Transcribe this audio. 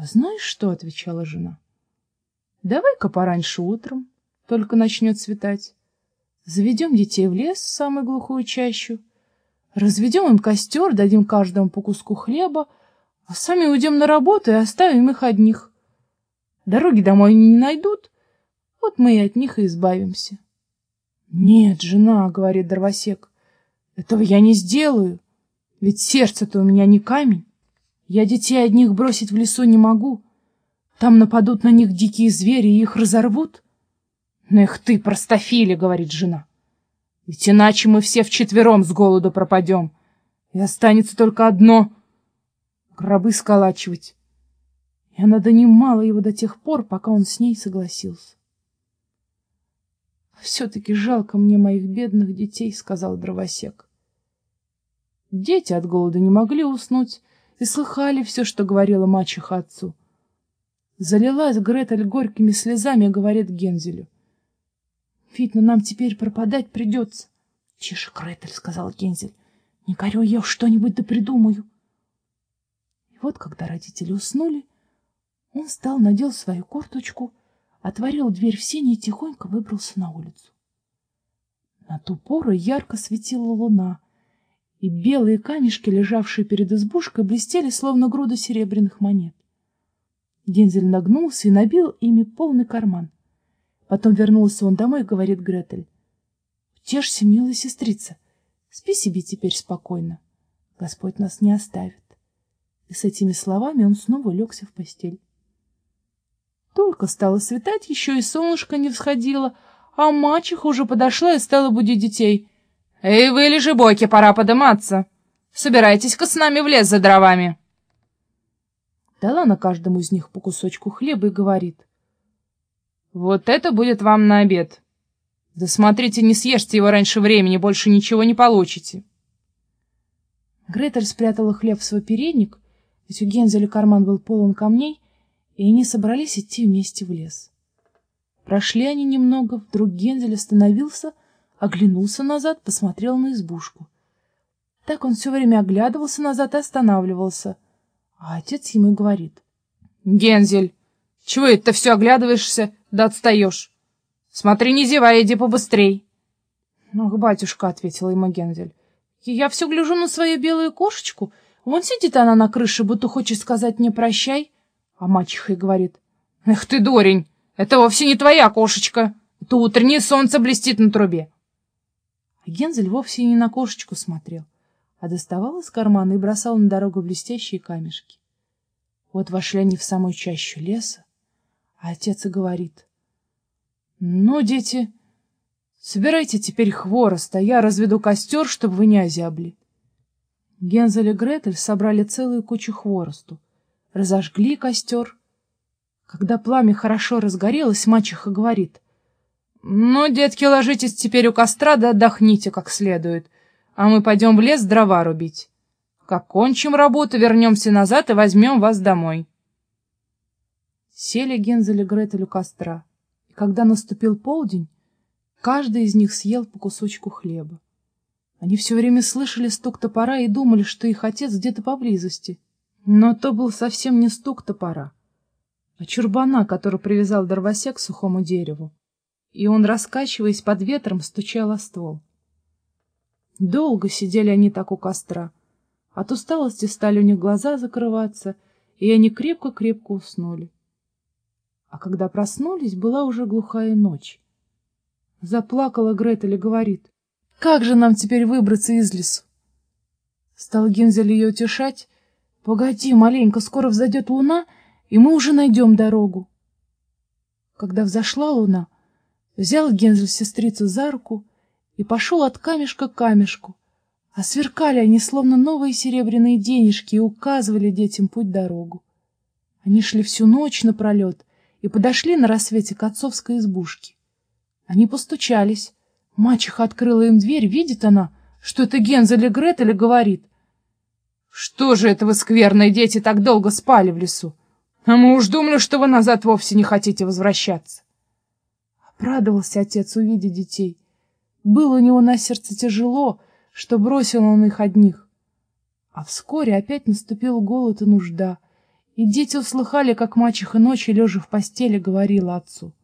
А знаешь что, — отвечала жена, — давай-ка пораньше утром, только начнет светать. Заведем детей в лес, в самую глухую чащу, разведем им костер, дадим каждому по куску хлеба, а сами уйдем на работу и оставим их одних. Дороги домой они не найдут, вот мы и от них и избавимся. — Нет, жена, — говорит дровосек, — этого я не сделаю, ведь сердце-то у меня не камень. Я детей одних бросить в лесу не могу. Там нападут на них дикие звери и их разорвут. — Эх ты, простофили, — говорит жена. — Ведь иначе мы все вчетвером с голоду пропадем, и останется только одно — гробы сколачивать. И она донимала его до тех пор, пока он с ней согласился. — Все-таки жалко мне моих бедных детей, — сказал дровосек. Дети от голода не могли уснуть и слыхали все, что говорила мачеха отцу. Залилась Гретель горькими слезами и говорит Гензелю. — Видно, нам теперь пропадать придется. — Тише, Гретель, — сказал Гензель. — Не горю, я что-нибудь да придумаю. И вот, когда родители уснули, он встал, надел свою курточку, отворил дверь в сене и тихонько выбрался на улицу. На ту пору ярко светила луна, и белые камешки, лежавшие перед избушкой, блестели, словно груда серебряных монет. Гензель нагнулся и набил ими полный карман. Потом вернулся он домой и говорит Гретель. — Утешься, милая сестрица, спи себе теперь спокойно. Господь нас не оставит. И с этими словами он снова легся в постель. Только стало светать, еще и солнышко не всходило, а мачеха уже подошла и стала будить детей. «Эй вы, лежебоки, пора подыматься! Собирайтесь-ка с нами в лес за дровами!» Дала на каждому из них по кусочку хлеба и говорит. «Вот это будет вам на обед. Да смотрите, не съешьте его раньше времени, больше ничего не получите». Гретель спрятала хлеб в свой передник, ведь у Гензеля карман был полон камней, и они собрались идти вместе в лес. Прошли они немного, вдруг Гензель остановился, оглянулся назад, посмотрел на избушку. Так он все время оглядывался назад и останавливался. А отец ему говорит. — Гензель, чего это все оглядываешься да отстаешь? Смотри, не зевай, иди побыстрей. — Ах, батюшка, — ответил ему Гензель, — я все гляжу на свою белую кошечку. Вон сидит она на крыше, будто хочет сказать мне прощай. А мачеха и говорит. — Эх ты, дурень, это вовсе не твоя кошечка. Это утреннее солнце блестит на трубе. А Гензель вовсе не на кошечку смотрел, а доставал из кармана и бросал на дорогу блестящие камешки. Вот вошли они в самую чащу леса, а отец и говорит. — Ну, дети, собирайте теперь хворост, а я разведу костер, чтобы вы не озябли. Гензель и Гретель собрали целую кучу хворосту, разожгли костер. Когда пламя хорошо разгорелось, мачеха говорит. — Ну, детки, ложитесь теперь у костра да отдохните как следует, а мы пойдем в лес дрова рубить. Как кончим работу, вернемся назад и возьмем вас домой. Сели Гензель и Гретель у костра, и когда наступил полдень, каждый из них съел по кусочку хлеба. Они все время слышали стук топора и думали, что их отец где-то поблизости. Но то был совсем не стук топора, а чурбана, который привязал дровосек к сухому дереву, и он, раскачиваясь под ветром, стучал о ствол. Долго сидели они так у костра. От усталости стали у них глаза закрываться, и они крепко-крепко уснули. А когда проснулись, была уже глухая ночь. Заплакала Гретель и говорит, «Как же нам теперь выбраться из лесу?» Стал Гензель ее утешать, Погоди, маленько, скоро взойдет луна, и мы уже найдем дорогу. Когда взошла луна, взял Гензель сестрицу за руку и пошел от камешка к камешку, а сверкали они, словно новые серебряные денежки, и указывали детям путь-дорогу. Они шли всю ночь напролет и подошли на рассвете к отцовской избушке. Они постучались. Мачеха открыла им дверь, видит она, что это Гензель и Гретель, и говорит. Что же это вы, скверные дети, так долго спали в лесу? А мы уж думали, что вы назад вовсе не хотите возвращаться. Обрадовался отец, увидя детей. Было у него на сердце тяжело, что бросил он их одних. А вскоре опять наступил голод и нужда, И дети услыхали, как мачеха ночью, лежа в постели, говорила отцу.